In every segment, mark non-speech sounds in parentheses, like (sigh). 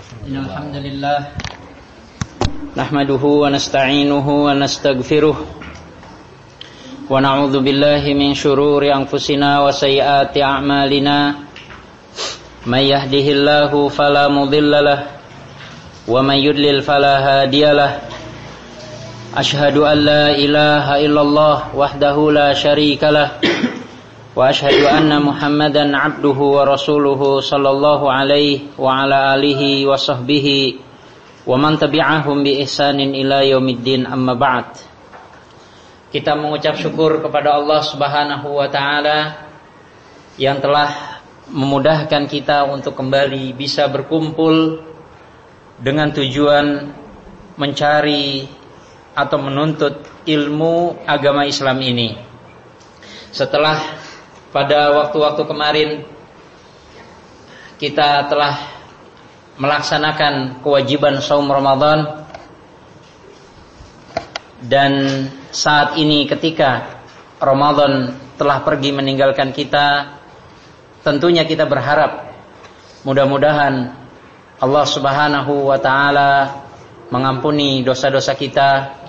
Alhamdulillah. Nahmaduhu wa nasta'inuhu wa nasta'gfiruh. Wa na'udhu billahi min syururi anfusina wa sayyati a'malina. Man yahdihillahu falamudillalah Wa man yudlil falahadiyalah Ashadu an ilaha illallah wahdahu la sharika واشهد ان محمدا عبده ورسوله صلى الله عليه وعلى اله وصحبه ومن تبعهم باحسان الى يوم الدين اما بعد kita mengucap syukur kepada Allah Subhanahu wa taala yang telah memudahkan kita untuk kembali bisa berkumpul dengan tujuan mencari atau menuntut ilmu agama Islam ini. Setelah pada waktu-waktu kemarin kita telah melaksanakan kewajiban saum Ramadan. Dan saat ini ketika Ramadan telah pergi meninggalkan kita tentunya kita berharap mudah-mudahan Allah Subhanahu wa taala mengampuni dosa-dosa kita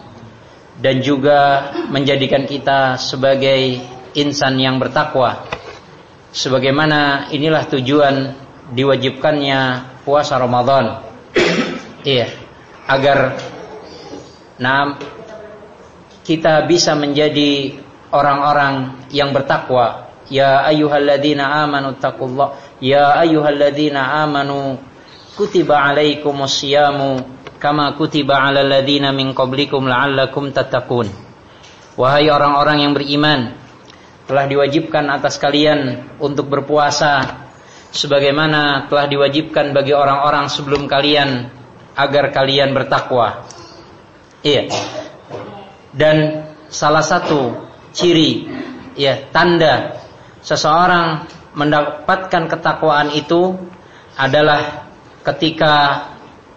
dan juga menjadikan kita sebagai insan yang bertakwa. Sebagaimana inilah tujuan diwajibkannya puasa Ramadan. (clears throat) iya, agar nah kita bisa menjadi orang-orang yang bertakwa. Ya ayyuhalladzina amanu taqullah. Ya ayyuhalladzina amanu kutiba alaikumus siyamu kama kutiba alal ladzina min qablikum la'allakum tattaqun. Wahai orang-orang yang beriman, telah diwajibkan atas kalian untuk berpuasa sebagaimana telah diwajibkan bagi orang-orang sebelum kalian agar kalian bertakwa. Iya. Dan salah satu ciri ya tanda seseorang mendapatkan ketakwaan itu adalah ketika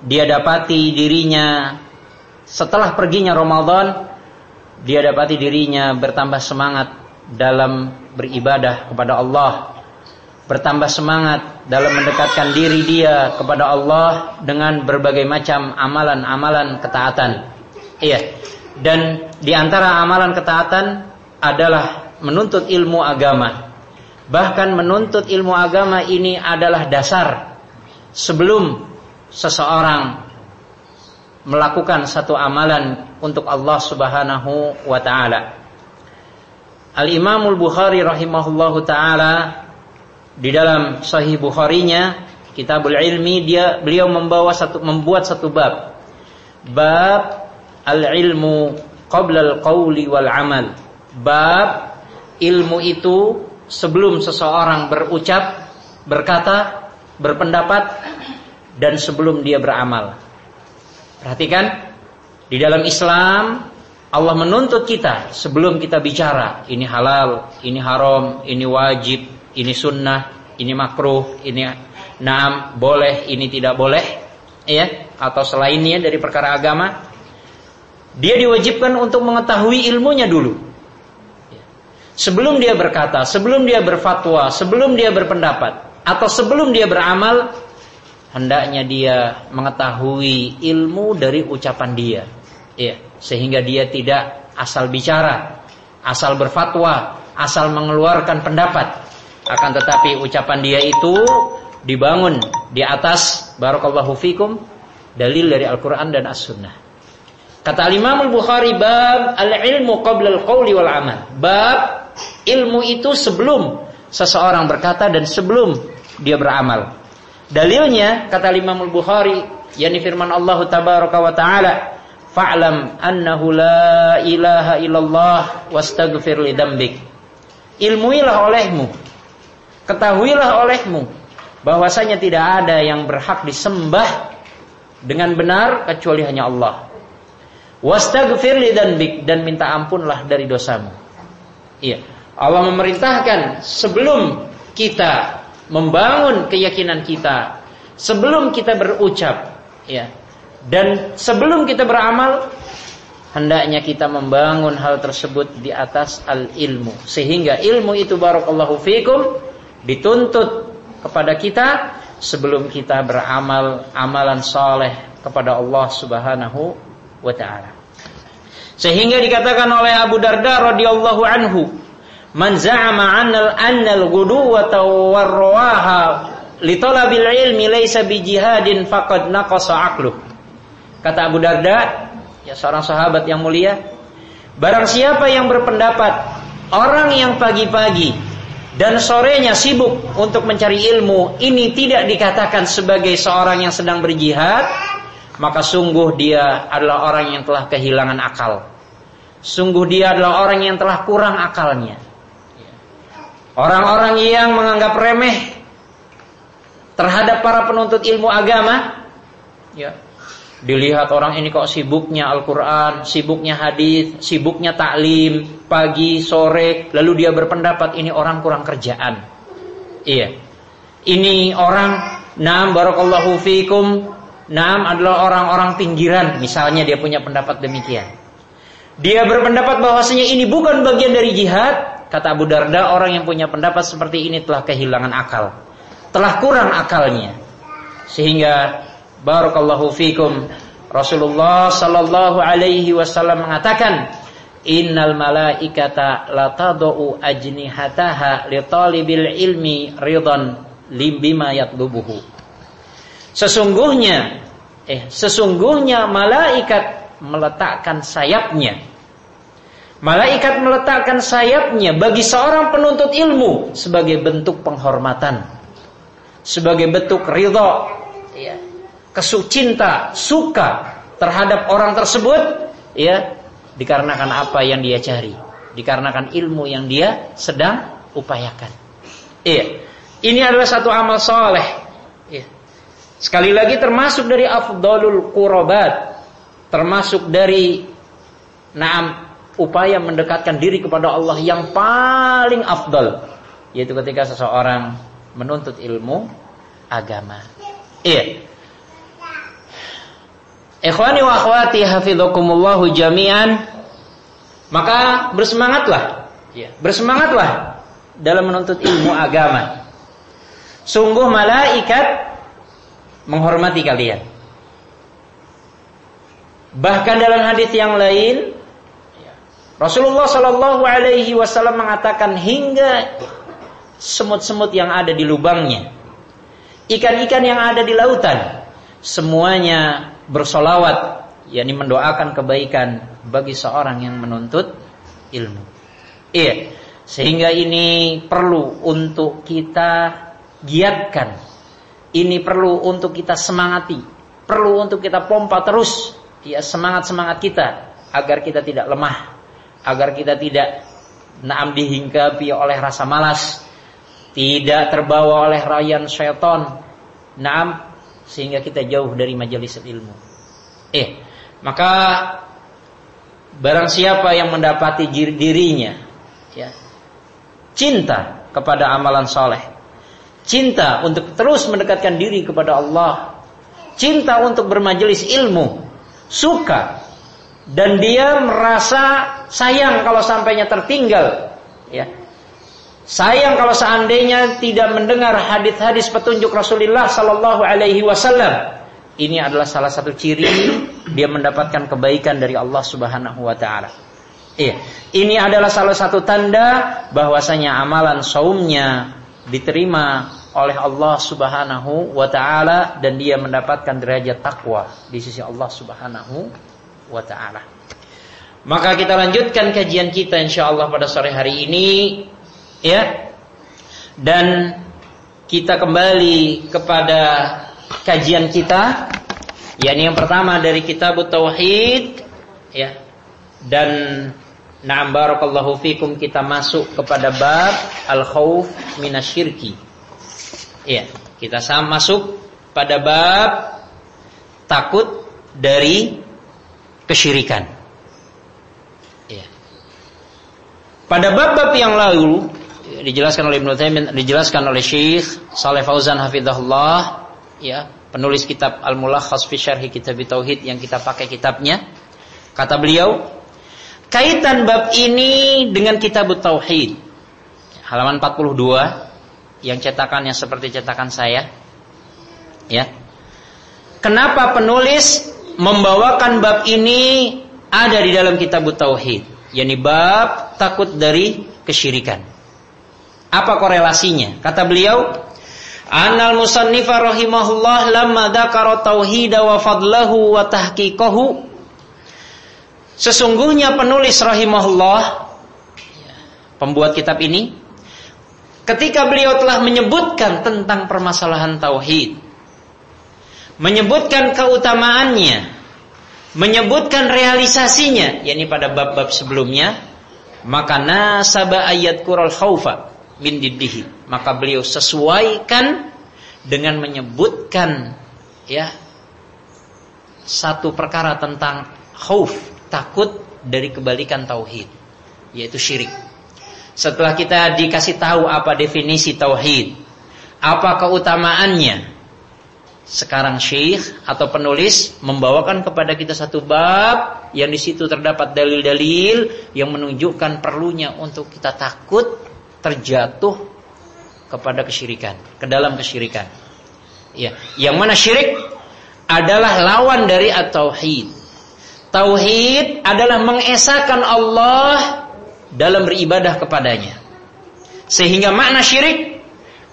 dia dapati dirinya setelah perginya Ramadan dia dapati dirinya bertambah semangat dalam beribadah kepada Allah bertambah semangat dalam mendekatkan diri dia kepada Allah dengan berbagai macam amalan-amalan ketaatan. Iya. Dan di antara amalan ketaatan adalah menuntut ilmu agama. Bahkan menuntut ilmu agama ini adalah dasar sebelum seseorang melakukan satu amalan untuk Allah Subhanahu wa taala. Al-Imamul Bukhari rahimahullahu taala di dalam Sahih Bukharinya Kitabul Ilmi dia beliau membawa satu membuat satu bab. Bab al-ilmu qabla al-qauli wal amal. Bab ilmu itu sebelum seseorang berucap, berkata, berpendapat dan sebelum dia beramal. Perhatikan di dalam Islam Allah menuntut kita sebelum kita bicara ini halal, ini haram, ini wajib, ini sunnah, ini makruh, ini naam, boleh, ini tidak boleh, ya, atau selainnya dari perkara agama. Dia diwajibkan untuk mengetahui ilmunya dulu. Sebelum dia berkata, sebelum dia berfatwa, sebelum dia berpendapat, atau sebelum dia beramal, hendaknya dia mengetahui ilmu dari ucapan dia. Ya, sehingga dia tidak asal bicara, asal berfatwa, asal mengeluarkan pendapat. Akan tetapi ucapan dia itu dibangun di atas barakallahu fikum dalil dari Al-Qur'an dan As-Sunnah. Kata Imam Al-Bukhari bab al-ilmu qabla al-qawli wal amal. Bab ilmu itu sebelum seseorang berkata dan sebelum dia beramal. Dalilnya kata Imam Al-Bukhari yakni firman Allah tabaraka wa taala fa'lam annahu la ilaha illallah wastaghfir li dambik. Ilmuilah olehmu, ketahuilah olehmu bahwasanya tidak ada yang berhak disembah dengan benar kecuali hanya Allah. Wastaghfir li dambik dan minta ampunlah dari dosamu. Iya. Allah memerintahkan sebelum kita membangun keyakinan kita, sebelum kita berucap, ya, dan sebelum kita beramal, hendaknya kita membangun hal tersebut di atas al-ilmu. Sehingga ilmu itu barakallahu fikum dituntut kepada kita sebelum kita beramal amalan soleh kepada Allah Subhanahu wa taala. Sehingga dikatakan oleh Abu Darda radhiyallahu anhu, "Man za'ama 'anna al-ghuduwata war-rawaha li talabil ilmi laysa bi jihadin faqad naqasa aqluh." Kata Abu Darda, ya seorang sahabat yang mulia, barang siapa yang berpendapat orang yang pagi-pagi dan sorenya sibuk untuk mencari ilmu, ini tidak dikatakan sebagai seorang yang sedang berjihad, maka sungguh dia adalah orang yang telah kehilangan akal. Sungguh dia adalah orang yang telah kurang akalnya. Orang-orang yang menganggap remeh terhadap para penuntut ilmu agama, ya, Dilihat orang ini kok sibuknya Al-Quran, sibuknya hadis, sibuknya taklim, pagi, sore, lalu dia berpendapat ini orang kurang kerjaan. Iya. Ini orang, nam barakallahu fikum, nam adalah orang-orang pinggiran, misalnya dia punya pendapat demikian. Dia berpendapat bahwasanya ini bukan bagian dari jihad, kata Abu Darda, orang yang punya pendapat seperti ini telah kehilangan akal. Telah kurang akalnya. Sehingga Barakallahu fikum. Rasulullah sallallahu alaihi wasallam mengatakan, "Innal malaikata la tadau ajnihataha li talibil ilmi ridan bima yatlubuhu." Sesungguhnya eh sesungguhnya malaikat meletakkan sayapnya Malaikat meletakkan sayapnya bagi seorang penuntut ilmu sebagai bentuk penghormatan, sebagai bentuk ridha, ya, kesucinta, suka terhadap orang tersebut, ya, dikarenakan apa yang dia cari, dikarenakan ilmu yang dia sedang upayakan. Iya. Ini adalah satu amal soleh. Iya. Sekali lagi termasuk dari afdalul qurabat, termasuk dari naam upaya mendekatkan diri kepada Allah yang paling afdal, yaitu ketika seseorang menuntut ilmu agama. Iya. Ikhwani wa akhwati hafizakumullahu jami'an. Maka bersemangatlah. Ya, bersemangatlah dalam menuntut ilmu agama. Sungguh malaikat menghormati kalian. Bahkan dalam hadis yang lain Rasulullah Shallallahu Alaihi Wasallam mengatakan hingga semut-semut yang ada di lubangnya, ikan-ikan yang ada di lautan, semuanya bersolawat, yakni mendoakan kebaikan bagi seorang yang menuntut ilmu. Iya, sehingga ini perlu untuk kita giatkan. Ini perlu untuk kita semangati, perlu untuk kita pompa terus ya semangat-semangat kita agar kita tidak lemah, agar kita tidak naam dihinggapi oleh rasa malas, tidak terbawa oleh rayan syaitan. Naam sehingga kita jauh dari majelis ilmu. Eh, maka barang siapa yang mendapati dirinya ya, cinta kepada amalan soleh, cinta untuk terus mendekatkan diri kepada Allah, cinta untuk bermajelis ilmu, suka dan dia merasa sayang kalau sampainya tertinggal ya Sayang kalau seandainya tidak mendengar hadis-hadis petunjuk Rasulullah Sallallahu Alaihi Wasallam. Ini adalah salah satu ciri dia mendapatkan kebaikan dari Allah Subhanahu Wa Taala. Iya, ini adalah salah satu tanda bahwasanya amalan saumnya diterima oleh Allah Subhanahu wa taala dan dia mendapatkan derajat takwa di sisi Allah Subhanahu wa taala. Maka kita lanjutkan kajian kita insyaallah pada sore hari ini ya. Dan kita kembali kepada kajian kita. Yakni yang pertama dari kitab tauhid ya. Dan na'am barakallahu fikum kita masuk kepada bab al khauf minasyirki. Ya kita sama masuk pada bab takut dari kesyirikan. Ya. Pada bab-bab yang lalu dijelaskan oleh Ibnu Taimin, dijelaskan oleh Syekh Saleh Fauzan hafizahullah ya, penulis kitab Al-Mulakhas fi Syarhi Kitab Tauhid yang kita pakai kitabnya. Kata beliau, kaitan bab ini dengan kitab Tauhid. Halaman 42 yang cetakannya seperti cetakan saya. Ya. Kenapa penulis membawakan bab ini ada di dalam kitab tauhid? yakni bab takut dari kesyirikan. Apa korelasinya? Kata beliau, Anal musannifa rahimahullah lamma dzakara tauhida wa fadlahu wa tahqiqahu Sesungguhnya penulis rahimahullah pembuat kitab ini ketika beliau telah menyebutkan tentang permasalahan tauhid menyebutkan keutamaannya menyebutkan realisasinya yakni pada bab-bab sebelumnya maka nasaba ayat kural khaufa min diddihi maka beliau sesuaikan dengan menyebutkan ya satu perkara tentang khauf takut dari kebalikan tauhid, yaitu syirik. Setelah kita dikasih tahu apa definisi tauhid, apa keutamaannya, sekarang syekh atau penulis membawakan kepada kita satu bab yang di situ terdapat dalil-dalil yang menunjukkan perlunya untuk kita takut terjatuh kepada kesyirikan, ke dalam kesyirikan. Ya, yang mana syirik adalah lawan dari at-tauhid. Tauhid adalah mengesahkan Allah dalam beribadah kepadanya. Sehingga makna syirik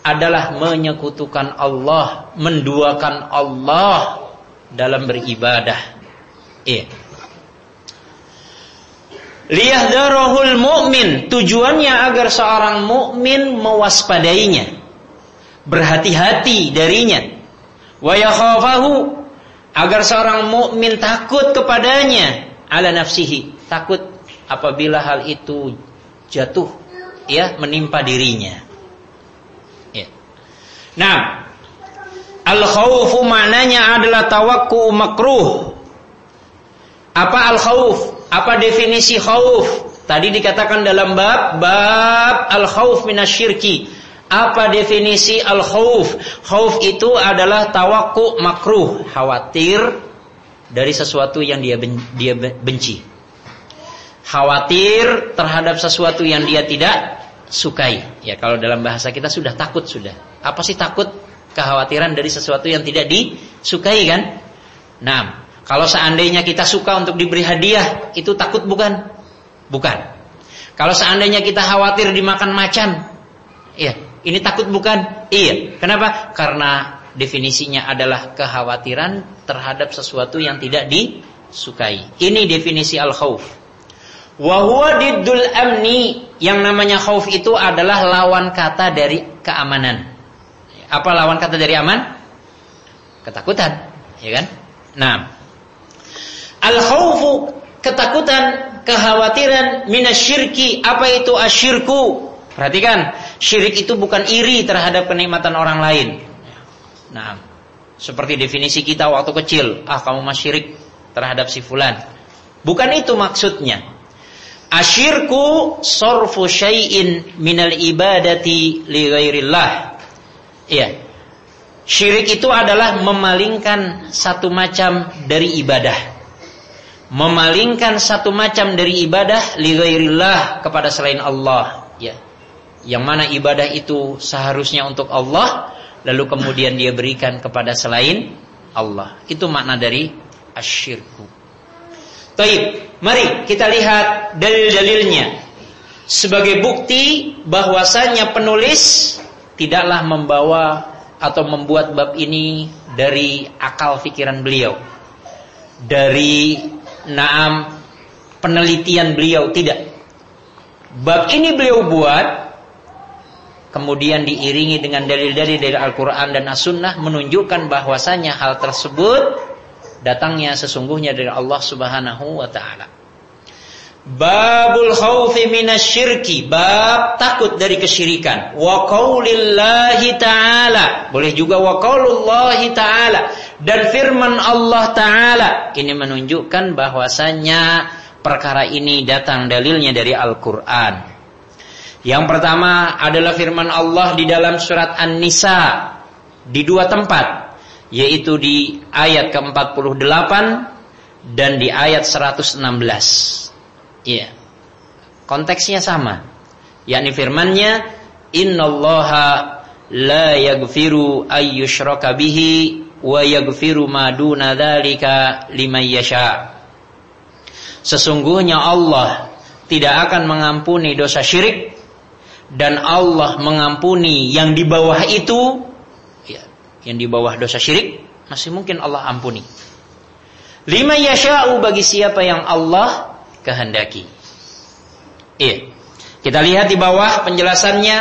adalah menyekutukan Allah, menduakan Allah dalam beribadah. Iya. Liyahdharahul mu'min, tujuannya agar seorang mukmin mewaspadainya, berhati-hati darinya. Wa yakhafahu. Agar seorang mukmin takut kepadanya. Ala nafsihi. Takut apabila hal itu jatuh ya menimpa dirinya. Ya. nah al khawfu maknanya adalah tawakku makruh apa al khawf apa definisi khawf tadi dikatakan dalam bab bab al khawf minasyirki apa definisi al-khauf? Khauf itu adalah tawakku makruh, khawatir dari sesuatu yang dia dia benci. Khawatir terhadap sesuatu yang dia tidak sukai. Ya kalau dalam bahasa kita sudah takut sudah. Apa sih takut? Kekhawatiran dari sesuatu yang tidak disukai kan? Nah, kalau seandainya kita suka untuk diberi hadiah, itu takut bukan? Bukan. Kalau seandainya kita khawatir dimakan macan, ya ini takut bukan? Iya. Kenapa? Karena definisinya adalah kekhawatiran terhadap sesuatu yang tidak disukai. Ini definisi al-khauf. Wa diddul amni. Yang namanya khauf itu adalah lawan kata dari keamanan. Apa lawan kata dari aman? Ketakutan, ya kan? Nah, al-khaufu ketakutan, kekhawatiran minasyirki. Apa itu asyirku? Perhatikan, syirik itu bukan iri terhadap kenikmatan orang lain. Nah, seperti definisi kita waktu kecil, ah kamu mas syirik terhadap si fulan. Bukan itu maksudnya. Asyirku sorfu syai'in minal ibadati li ghairillah. Iya. Syirik itu adalah memalingkan satu macam dari ibadah. Memalingkan satu macam dari ibadah li ghairillah kepada selain Allah. Ya yang mana ibadah itu seharusnya untuk Allah lalu kemudian dia berikan kepada selain Allah. Itu makna dari asyirku. Taib, mari kita lihat dalil-dalilnya sebagai bukti bahwasanya penulis tidaklah membawa atau membuat bab ini dari akal pikiran beliau. Dari naam penelitian beliau tidak. Bab ini beliau buat kemudian diiringi dengan dalil-dalil dari Al-Quran dan As-Sunnah menunjukkan bahwasanya hal tersebut datangnya sesungguhnya dari Allah Subhanahu wa taala. Babul khaufi minasyirki, bab takut dari kesyirikan. Wa qaulillahi ta'ala. Boleh juga wa qaulullahi ta'ala dan firman Allah taala. Ini menunjukkan bahwasanya perkara ini datang dalilnya dari Al-Qur'an. Yang pertama adalah firman Allah di dalam surat An-Nisa di dua tempat, yaitu di ayat ke-48 dan di ayat 116. Iya. Konteksnya sama. Yakni firman-Nya innallaha la yaghfiru ayyushraka bihi wa yaghfiru ma duna dzalika liman yasha. Sesungguhnya Allah tidak akan mengampuni dosa syirik dan Allah mengampuni yang di bawah itu ya, yang di bawah dosa syirik masih mungkin Allah ampuni. Lima yasha'u bagi siapa yang Allah kehendaki. Iya. Kita lihat di bawah penjelasannya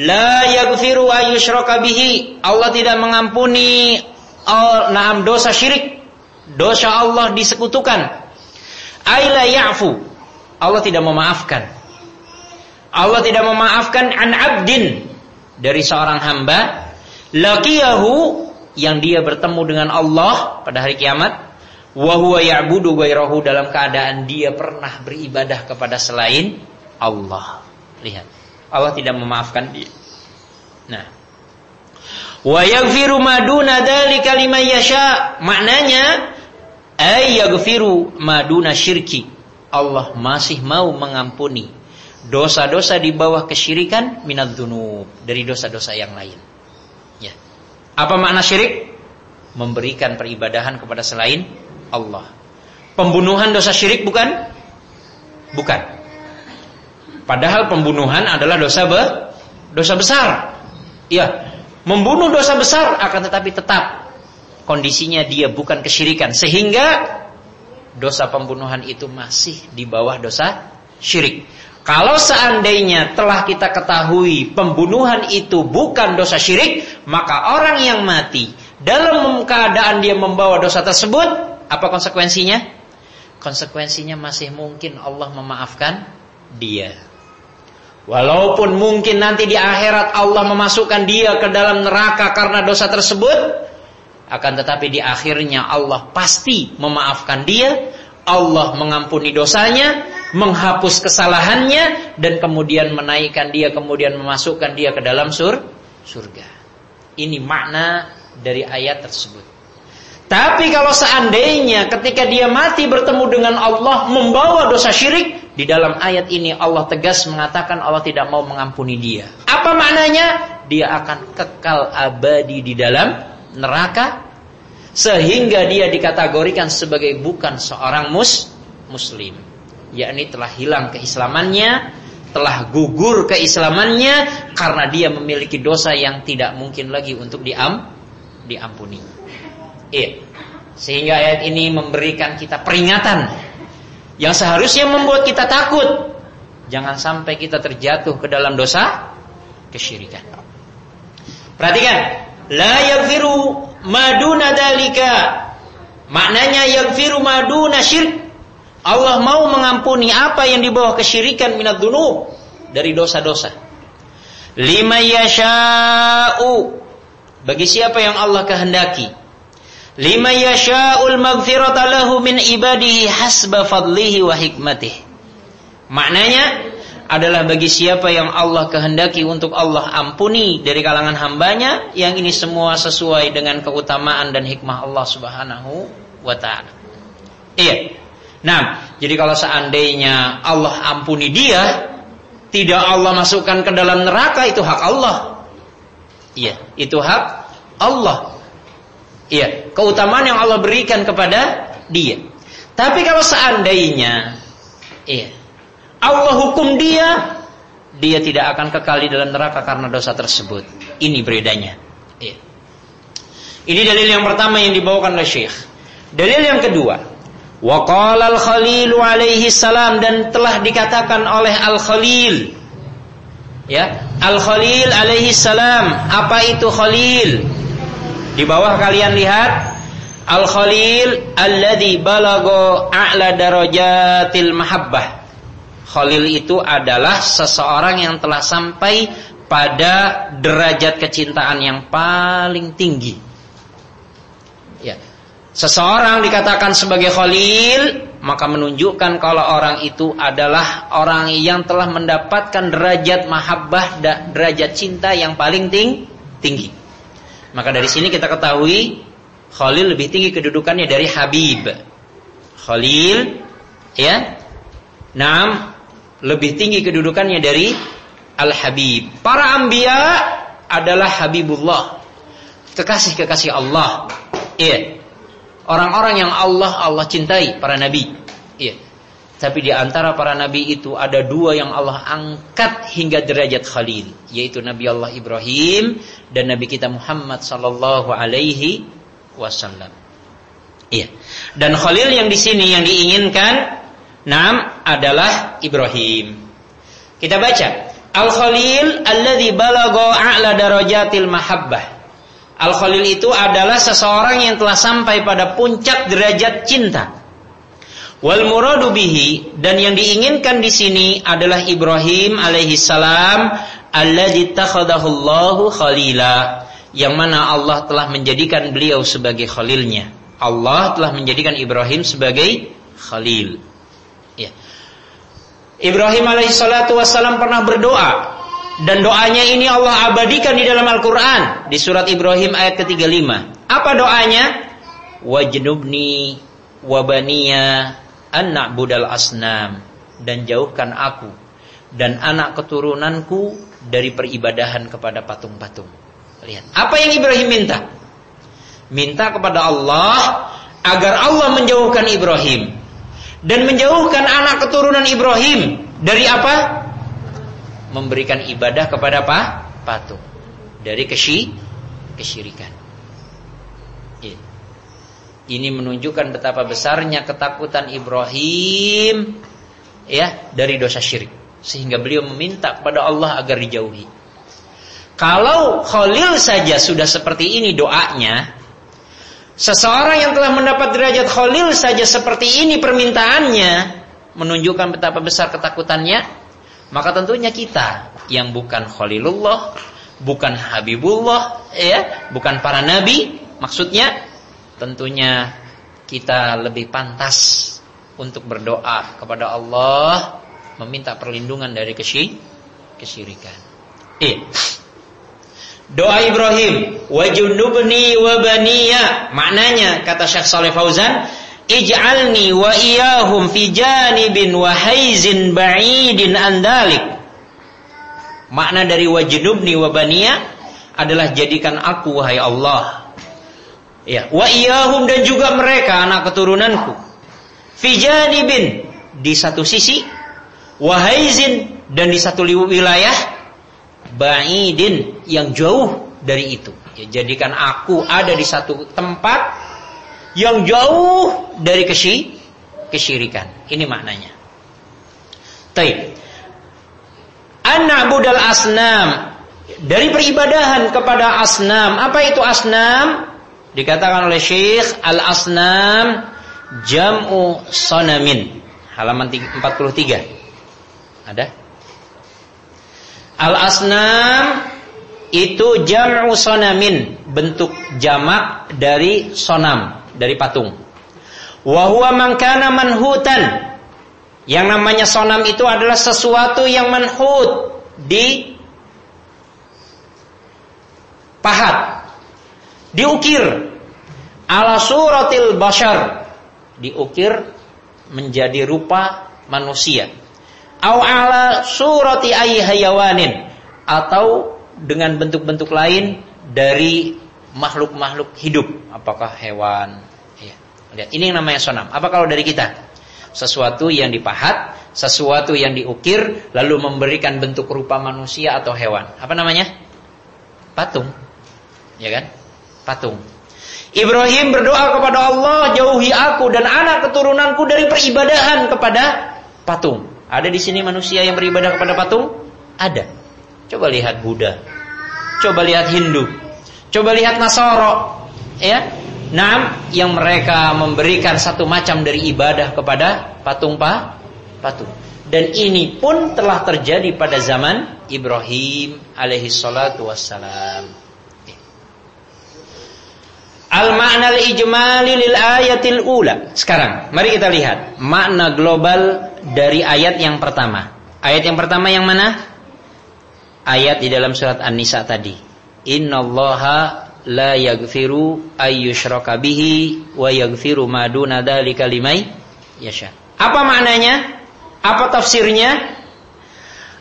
la yaghfiru ayyushraka bihi. Allah tidak mengampuni al naam dosa syirik. Dosa Allah disekutukan. Aila ya'fu. Allah tidak memaafkan. Allah tidak memaafkan an abdin dari seorang hamba laqiyahu yang dia bertemu dengan Allah pada hari kiamat wa huwa ya'budu ghairahu dalam keadaan dia pernah beribadah kepada selain Allah. Lihat. Allah tidak memaafkan dia. Nah. Wa yaghfiru ma duna dzalika liman yasha. Maknanya ay yaghfiru ma duna syirki. Allah masih mau mengampuni dosa-dosa di bawah kesyirikan minat dunub dari dosa-dosa yang lain. Ya. Apa makna syirik? Memberikan peribadahan kepada selain Allah. Pembunuhan dosa syirik bukan? Bukan. Padahal pembunuhan adalah dosa be, dosa besar. Ya, membunuh dosa besar akan tetapi tetap kondisinya dia bukan kesyirikan sehingga dosa pembunuhan itu masih di bawah dosa syirik. Kalau seandainya telah kita ketahui pembunuhan itu bukan dosa syirik, maka orang yang mati dalam keadaan dia membawa dosa tersebut, apa konsekuensinya? Konsekuensinya masih mungkin Allah memaafkan dia. Walaupun mungkin nanti di akhirat Allah memasukkan dia ke dalam neraka karena dosa tersebut, akan tetapi di akhirnya Allah pasti memaafkan dia, Allah mengampuni dosanya, menghapus kesalahannya dan kemudian menaikkan dia kemudian memasukkan dia ke dalam sur surga. Ini makna dari ayat tersebut. Tapi kalau seandainya ketika dia mati bertemu dengan Allah membawa dosa syirik, di dalam ayat ini Allah tegas mengatakan Allah tidak mau mengampuni dia. Apa maknanya? Dia akan kekal abadi di dalam neraka sehingga dia dikategorikan sebagai bukan seorang mus muslim yakni telah hilang keislamannya, telah gugur keislamannya karena dia memiliki dosa yang tidak mungkin lagi untuk diam diampuni. Iya. Sehingga ayat ini memberikan kita peringatan yang seharusnya membuat kita takut. Jangan sampai kita terjatuh ke dalam dosa kesyirikan. Perhatikan, la yaghfiru maduna dalika. Maknanya yaghfiru maduna syirk Allah mau mengampuni apa yang di bawah kesyirikan minat dunub dari dosa-dosa. Lima yasha'u bagi siapa yang Allah kehendaki. Lima yasha'ul maghfirata lahu min ibadihi hasba fadlihi wa hikmatih. Maknanya adalah bagi siapa yang Allah kehendaki untuk Allah ampuni dari kalangan hambanya yang ini semua sesuai dengan keutamaan dan hikmah Allah Subhanahu wa taala. Iya. Nah, jadi kalau seandainya Allah ampuni dia, tidak Allah masukkan ke dalam neraka itu hak Allah. Iya, itu hak Allah. Iya, keutamaan yang Allah berikan kepada dia. Tapi kalau seandainya iya, Allah hukum dia, dia tidak akan kekal di dalam neraka karena dosa tersebut. Ini beredanya. Iya. Ini dalil yang pertama yang dibawakan oleh Syekh. Dalil yang kedua, Wa qala al-Khalil alaihi salam dan telah dikatakan oleh Al-Khalil. Ya, Al-Khalil alaihi salam. Apa itu Khalil? Di bawah kalian lihat Al-Khalil alladhi balago a'la darajatil mahabbah. Khalil itu adalah seseorang yang telah sampai pada derajat kecintaan yang paling tinggi. Ya, Seseorang dikatakan sebagai khalil, maka menunjukkan kalau orang itu adalah orang yang telah mendapatkan derajat mahabbah, derajat cinta yang paling ting tinggi. Maka dari sini kita ketahui khalil lebih tinggi kedudukannya dari habib. Khalil ya. Naam lebih tinggi kedudukannya dari al-habib. Para anbiya adalah Habibullah. Kekasih-kekasih Allah. Iya. Orang-orang yang Allah Allah cintai para nabi. Iya. Tapi di antara para nabi itu ada dua yang Allah angkat hingga derajat khalil, yaitu Nabi Allah Ibrahim dan Nabi kita Muhammad sallallahu alaihi wasallam. Iya. Dan khalil yang di sini yang diinginkan nam adalah Ibrahim. Kita baca Al-Khalil alladzi balagha a'la darajatil mahabbah. Al-Khalil itu adalah seseorang yang telah sampai pada puncak derajat cinta. Wal muradu bihi dan yang diinginkan di sini adalah Ibrahim alaihi salam alladzi takhadahu Allahu khalila yang mana Allah telah menjadikan beliau sebagai khalilnya. Allah telah menjadikan Ibrahim sebagai khalil. Ya. Ibrahim alaihi salatu wassalam pernah berdoa dan doanya ini Allah abadikan di dalam Al-Qur'an di surat Ibrahim ayat ke-35. Apa doanya? Wajnubni wabaniya anak budal asnam dan jauhkan aku dan anak keturunanku dari peribadahan kepada patung-patung. Lihat, apa yang Ibrahim minta? Minta kepada Allah agar Allah menjauhkan Ibrahim dan menjauhkan anak keturunan Ibrahim dari apa? Memberikan ibadah kepada apa? Patung. Dari kesy kesyirikan. Ini menunjukkan betapa besarnya ketakutan Ibrahim ya dari dosa syirik sehingga beliau meminta kepada Allah agar dijauhi. Kalau Khalil saja sudah seperti ini doanya, seseorang yang telah mendapat derajat Khalil saja seperti ini permintaannya menunjukkan betapa besar ketakutannya, maka tentunya kita yang bukan Khalilullah, bukan Habibullah, ya, bukan para nabi, maksudnya tentunya kita lebih pantas untuk berdoa kepada Allah meminta perlindungan dari kesyirikan. Eh. Doa Ibrahim, wajunubni wa baniya. Maknanya kata Syekh Saleh Fauzan, ij'alni wa iyahum fi janibin wa haizin ba'idin andalik. Makna dari wajunubni wa baniya adalah jadikan aku wahai Allah Ya, wa iyahum dan juga mereka anak keturunanku. Fijanibin di satu sisi, wahaizin dan di satu wilayah, ba'idin yang jauh dari itu. Ya, jadikan aku ada di satu tempat yang jauh dari kesy kesyirikan. Ini maknanya. Taib. Anak budal asnam dari peribadahan kepada asnam. Apa itu asnam? Dikatakan oleh Syekh Al-Asnam Jam'u Sonamin Halaman 43 Ada? Al-Asnam Itu Jam'u Sonamin Bentuk jamak dari sonam Dari patung. Wahuwa mangkana manhutan. Yang namanya sonam itu adalah sesuatu yang manhut Di Pahat diukir. Ala suratil bashar. Diukir menjadi rupa manusia. Au ala surati ayyi hayawanin. Atau dengan bentuk-bentuk lain dari makhluk-makhluk hidup. Apakah hewan? Ya. ini yang namanya sonam. Apa kalau dari kita? Sesuatu yang dipahat sesuatu yang diukir lalu memberikan bentuk rupa manusia atau hewan. Apa namanya? Patung. Ya kan patung. Ibrahim berdoa kepada Allah, jauhi aku dan anak keturunanku dari peribadahan kepada patung. Ada di sini manusia yang beribadah kepada patung? Ada. Coba lihat Buddha. Coba lihat Hindu. Coba lihat Nasoro. Ya. Nah, yang mereka memberikan satu macam dari ibadah kepada patung pa, patung. Dan ini pun telah terjadi pada zaman Ibrahim alaihi salatu wassalam. Al-makna al-ijmali lil ayatil ula. Sekarang, mari kita lihat makna global dari ayat yang pertama. Ayat yang pertama yang mana? Ayat di dalam surat An-Nisa tadi. Innallaha la yaghfiru ayyushraka bihi wa yaghfiru ma duna dzalika liman yasha. Apa maknanya? Apa tafsirnya?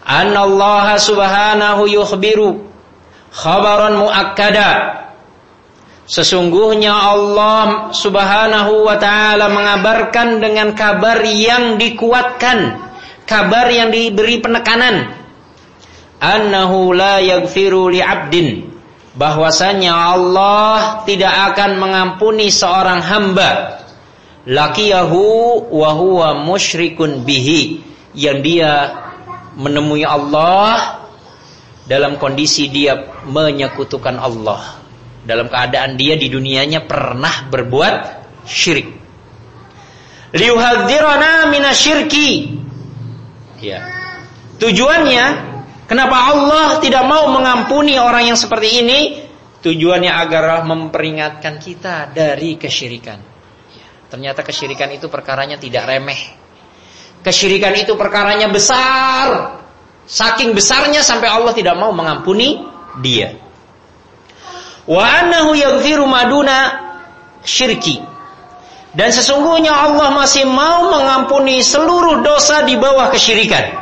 Anallaha subhanahu yukhbiru khabaran muakkada Sesungguhnya Allah Subhanahu wa taala mengabarkan dengan kabar yang dikuatkan, kabar yang diberi penekanan. Annahu la yaghfiru li 'abdin. Bahwasanya Allah tidak akan mengampuni seorang hamba. Laqiyahu wa huwa musyrikun bihi. Yang dia menemui Allah dalam kondisi dia menyekutukan Allah dalam keadaan dia di dunianya pernah berbuat syirik liuhadzirana minasyirki ya tujuannya kenapa Allah tidak mau mengampuni orang yang seperti ini tujuannya agar memperingatkan kita dari kesyirikan Ternyata kesyirikan itu perkaranya tidak remeh. Kesyirikan itu perkaranya besar. Saking besarnya sampai Allah tidak mau mengampuni dia. Wa annahu yaghfiru maduna syirki. Dan sesungguhnya Allah masih mau mengampuni seluruh dosa di bawah kesyirikan.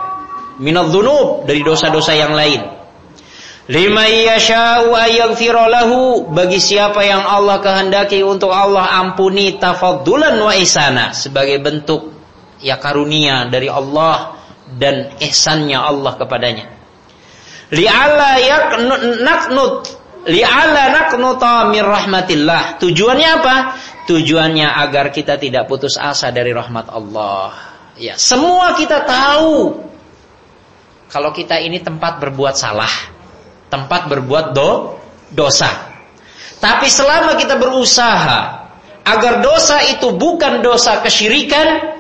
Minal dhunub dari dosa-dosa yang lain. Lima yasha'u ayaghfira lahu bagi siapa yang Allah kehendaki untuk Allah ampuni tafaddulan wa ihsana sebagai bentuk ya karunia dari Allah dan ihsannya Allah kepadanya. Li'alla yaknut li'alla naknuta min rahmatillah. Tujuannya apa? Tujuannya agar kita tidak putus asa dari rahmat Allah. Ya, semua kita tahu kalau kita ini tempat berbuat salah tempat berbuat do, dosa. Tapi selama kita berusaha agar dosa itu bukan dosa kesyirikan,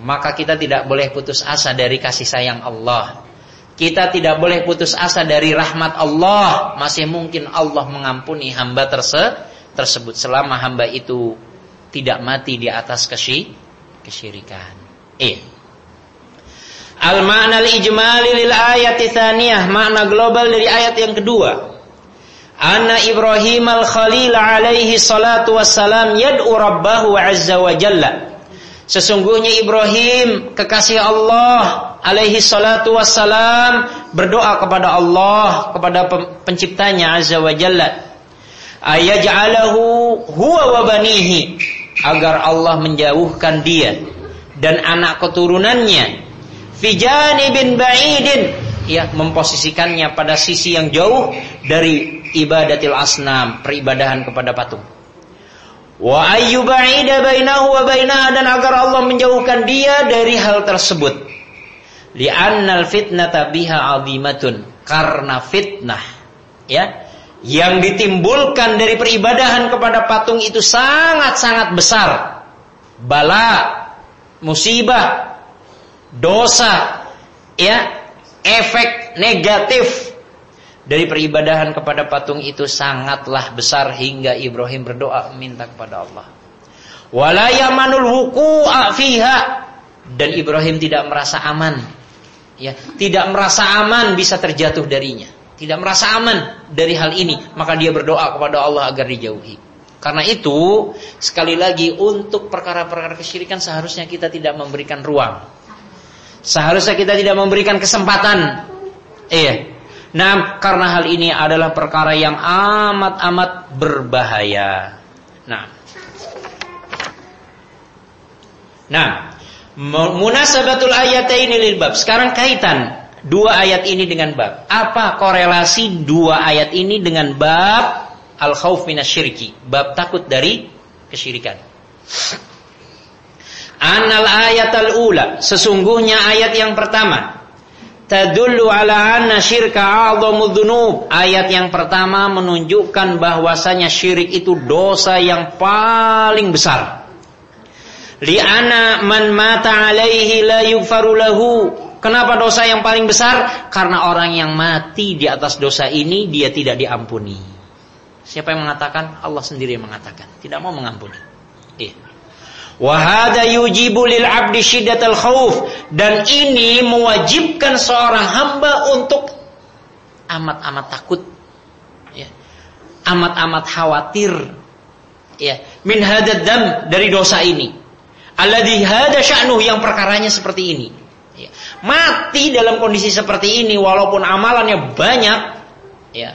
maka kita tidak boleh putus asa dari kasih sayang Allah. Kita tidak boleh putus asa dari rahmat Allah. Masih mungkin Allah mengampuni hamba terse tersebut selama hamba itu tidak mati di atas kesy kesyirikan. Eh. Al-ma'na al-ijmali lil ayat tsaniyah, makna global dari ayat yang kedua. Anna Ibrahim al-Khalil alaihi salatu wassalam yad'u rabbahu azza wa jalla. Sesungguhnya Ibrahim kekasih Allah alaihi salatu wassalam berdoa kepada Allah kepada penciptanya azza wa jalla ayaj'alahu huwa wa banihi agar Allah menjauhkan dia dan anak keturunannya Fijani bin ba'idin ya memposisikannya pada sisi yang jauh dari ibadatil asnam, peribadahan kepada patung. Wa ayyuba'ida bainahu wa bainaha dan agar Allah menjauhkan dia dari hal tersebut. Li'annal fitnata biha 'azimatun. Karena fitnah ya yang ditimbulkan dari peribadahan kepada patung itu sangat-sangat besar. Bala, musibah, dosa, ya, efek negatif dari peribadahan kepada patung itu sangatlah besar hingga Ibrahim berdoa minta kepada Allah. Walayamanul wuku'a fiha dan Ibrahim tidak merasa aman. Ya, tidak merasa aman bisa terjatuh darinya. Tidak merasa aman dari hal ini, maka dia berdoa kepada Allah agar dijauhi. Karena itu, sekali lagi untuk perkara-perkara kesyirikan seharusnya kita tidak memberikan ruang. Seharusnya kita tidak memberikan kesempatan. Iya. Nah, karena hal ini adalah perkara yang amat-amat berbahaya. Nah. Nah, munasabatul ayataini lil bab. Sekarang kaitan dua ayat ini dengan bab. Apa korelasi dua ayat ini dengan bab al-khauf minasyirki, bab takut dari kesyirikan? Anal ayat al-ula, sesungguhnya ayat yang pertama tadullu ala anna syirka a'dhamu dzunub. Ayat yang pertama menunjukkan bahwasanya syirik itu dosa yang paling besar. Li'ana man mata alaihi la yughfaru lahu. Kenapa dosa yang paling besar? Karena orang yang mati di atas dosa ini dia tidak diampuni. Siapa yang mengatakan? Allah sendiri yang mengatakan, tidak mau mengampuni. Iya. Wahada yujibu lil abdi syiddatal khauf dan ini mewajibkan seorang hamba untuk amat-amat takut ya. Amat-amat khawatir ya min hadad dam dari dosa ini. Alladhi hada sya'nuh yang perkaranya seperti ini. Ya. Mati dalam kondisi seperti ini walaupun amalannya banyak Ya,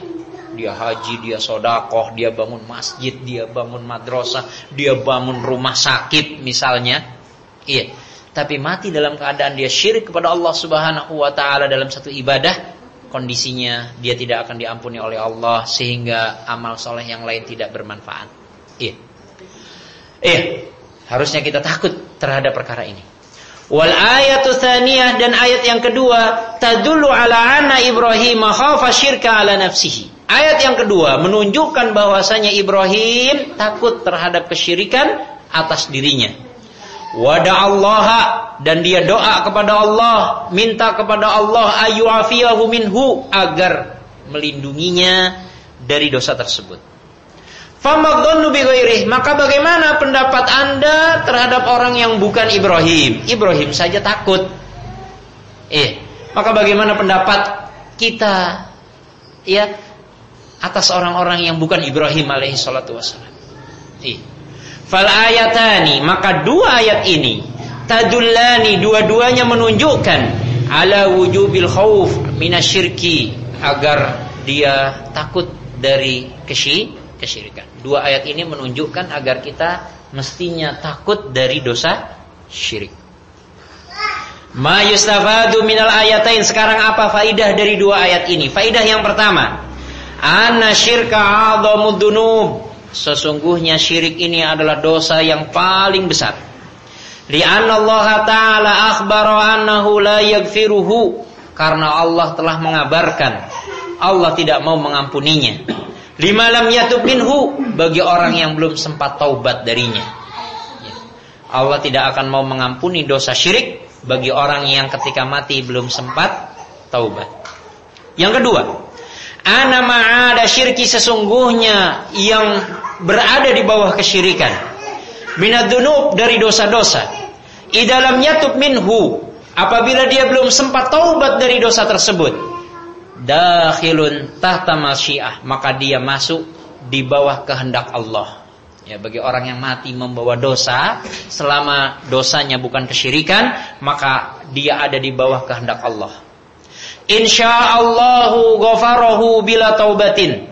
dia haji, dia sodakoh, dia bangun masjid, dia bangun madrasah, dia bangun rumah sakit misalnya. Iya. Tapi mati dalam keadaan dia syirik kepada Allah Subhanahu wa taala dalam satu ibadah, kondisinya dia tidak akan diampuni oleh Allah sehingga amal soleh yang lain tidak bermanfaat. Iya. Iya. Harusnya kita takut terhadap perkara ini. Wal ayatu tsaniyah dan ayat yang kedua tadullu ala anna Ibrahim khafa syirka ala nafsihi. Ayat yang kedua menunjukkan bahwasanya Ibrahim takut terhadap kesyirikan atas dirinya. Wada Allah dan dia doa kepada Allah, minta kepada Allah ayu afiyahu minhu agar melindunginya dari dosa tersebut. Maka bagaimana pendapat Anda terhadap orang yang bukan Ibrahim? Ibrahim saja takut. Eh, maka bagaimana pendapat kita ya atas orang-orang yang bukan Ibrahim alaihi salatu wasallam? Eh. Fal ayatani, maka dua ayat ini tadullani dua-duanya menunjukkan ala wujubil khauf minasyirki agar dia takut dari kesyirikan kesyirikan. Dua ayat ini menunjukkan agar kita mestinya takut dari dosa syirik. Ma yustafadu minal ayatain sekarang apa faidah dari dua ayat ini? Faidah yang pertama, anna syirka a'dhamud dunub. Sesungguhnya syirik ini adalah dosa yang paling besar. Li'anna Allah Ta'ala akhbara annahu la yaghfiruhu karena Allah telah mengabarkan Allah tidak mau mengampuninya. Lima lam yatub minhu bagi orang yang belum sempat taubat darinya. Ya. Allah tidak akan mau mengampuni dosa syirik bagi orang yang ketika mati belum sempat taubat. Yang kedua, ana ma'ada syirki sesungguhnya yang berada di bawah kesyirikan. Minad dari dosa-dosa. Idalam yatub minhu apabila dia belum sempat taubat dari dosa tersebut dakhilun tahta masyiah maka dia masuk di bawah kehendak Allah ya bagi orang yang mati membawa dosa selama dosanya bukan kesyirikan maka dia ada di bawah kehendak Allah insyaallahu ghafarahu bila taubatin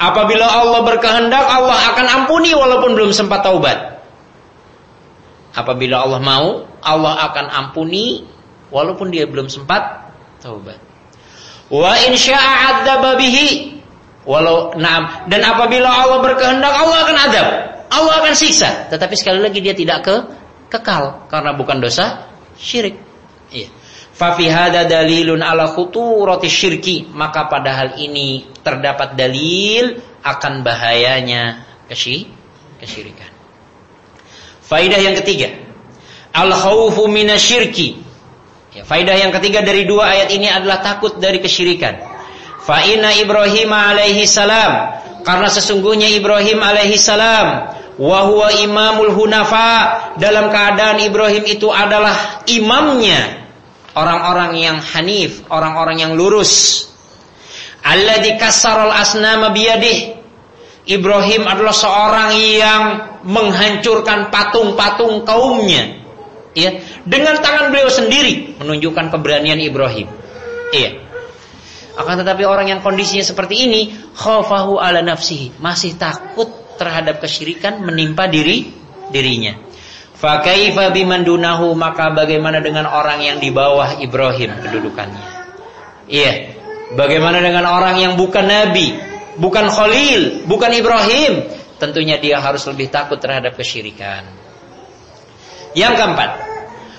apabila Allah berkehendak Allah akan ampuni walaupun belum sempat taubat apabila Allah mau Allah akan ampuni walaupun dia belum sempat taubat Wa in syaa'a bihi. Walau na'am dan apabila Allah berkehendak Allah akan adab. Allah akan siksa, tetapi sekali lagi dia tidak ke kekal karena bukan dosa syirik. Iya. Fa fi hada dalilun ala khuturati syirki, maka pada hal ini terdapat dalil akan bahayanya kesyirikan. Faidah yang ketiga, al khaufu minasyirki Ya, faidah yang ketiga dari dua ayat ini adalah takut dari kesyirikan. Fa inna Ibrahim alaihi salam. Karena sesungguhnya Ibrahim alaihi salam wa huwa imamul hunafa. Dalam keadaan Ibrahim itu adalah imamnya orang-orang yang hanif, orang-orang yang lurus. Alladzi kassaral asnama biyadih. Ibrahim adalah seorang yang menghancurkan patung-patung kaumnya. Ya dengan tangan beliau sendiri menunjukkan keberanian Ibrahim. Iya. Akan tetapi orang yang kondisinya seperti ini khafahu ala nafsihi. Masih takut terhadap kesyirikan menimpa diri dirinya fa kaifa biman dunahu maka bagaimana dengan orang yang di bawah Ibrahim kedudukannya iya bagaimana dengan orang yang bukan nabi bukan khalil bukan Ibrahim tentunya dia harus lebih takut terhadap kesyirikan yang keempat,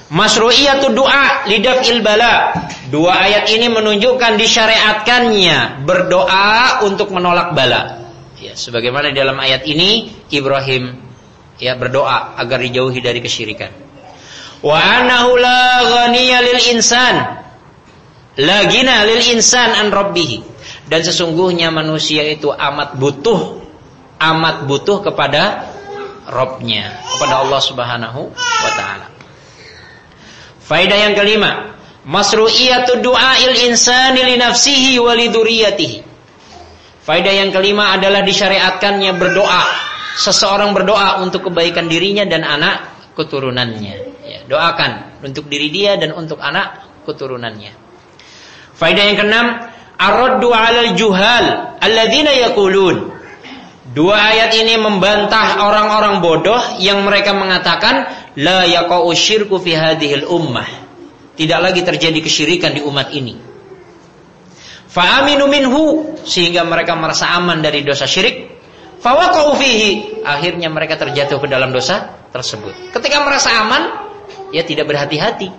Masru'iyatu doa lidaf ilbala. Dua ayat ini menunjukkan disyariatkannya berdoa untuk menolak bala. Ya, sebagaimana dalam ayat ini Ibrahim ya berdoa agar dijauhi dari kesyirikan. Wa anahu la ghaniya lil insan. La gina lil insan an rabbih. Dan sesungguhnya manusia itu amat butuh amat butuh kepada Robnya kepada Allah Subhanahu wa taala. Faidah yang kelima, masru'iyatu du'ail insani li nafsihi wa li Faidah yang kelima adalah disyariatkannya berdoa. Seseorang berdoa untuk kebaikan dirinya dan anak keturunannya. Ya, doakan untuk diri dia dan untuk anak keturunannya. Faidah yang keenam, ar-raddu 'alal juhal alladzina yaqulun. Dua ayat ini membantah orang-orang bodoh yang mereka mengatakan la yaqa'u syirku fi hadhil ummah. Tidak lagi terjadi kesyirikan di umat ini. Fa'aminu minhu sehingga mereka merasa aman dari dosa syirik. Fawaqa'u fihi akhirnya mereka terjatuh ke dalam dosa tersebut. Ketika merasa aman, ya tidak berhati-hati.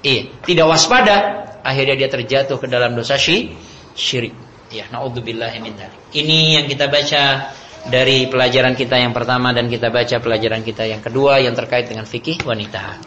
Iya, tidak waspada, akhirnya dia terjatuh ke dalam dosa syirik. Ya, naudzubillah min Ini yang kita baca dari pelajaran kita yang pertama dan kita baca pelajaran kita yang kedua yang terkait dengan fikih wanita.